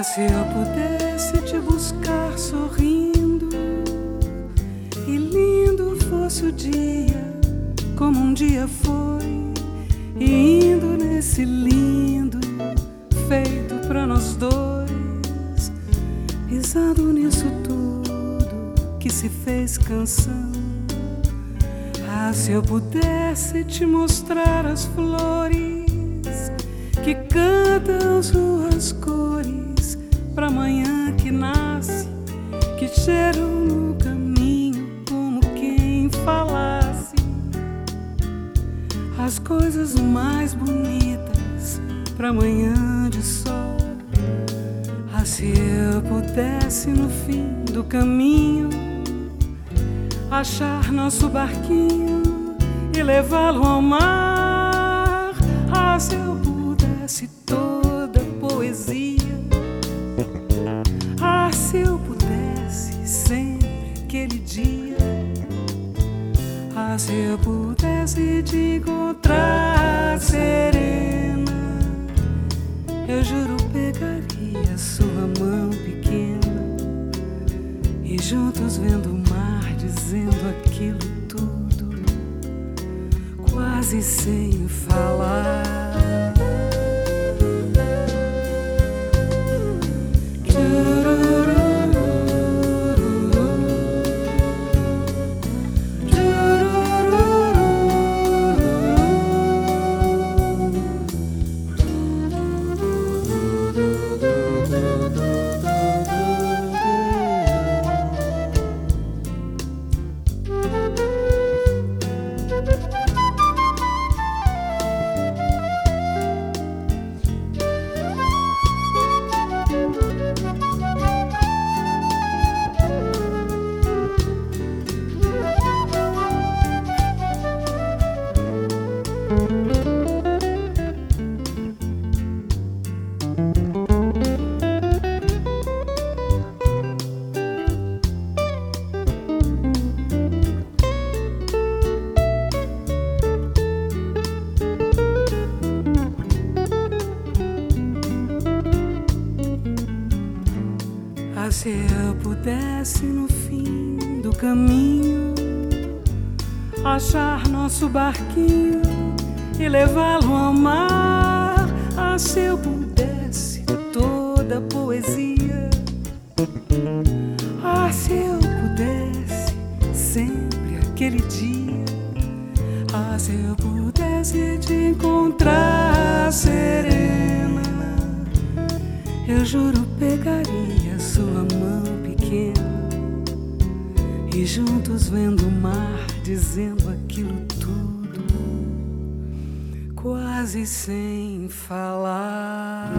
Ah, se eu pudesse te buscar sorrindo e lindo fosse o dia, como um dia foi, e indo nesse lindo feito para nós dois, pisando nisso tudo que se fez canção. Ah, se eu pudesse te mostrar as flores que cantam suas cores pra manhã que nasce, que cheiram no caminho como quem falasse as coisas mais bonitas pra manhã de sol. Ah, se eu pudesse no fim do caminho achar nosso barquinho e levá-lo ao mar. Ah, se eu pudesse toda poesia. Ah, se eu pudesse te encontrar serena, eu juro pegaria sua mão pequena e juntos vendo o mar dizendo aquilo tudo, quase sem falar. Pudesse no fim do caminho achar nosso barquinho e levá-lo ao mar. Ah, se eu pudesse toda a poesia. Ah, se eu pudesse sempre aquele dia. Ah, se eu pudesse te encontrar serena. Eu juro pegaria sua mão pequena e juntos vendo o mar dizendo aquilo tudo, quase sem falar.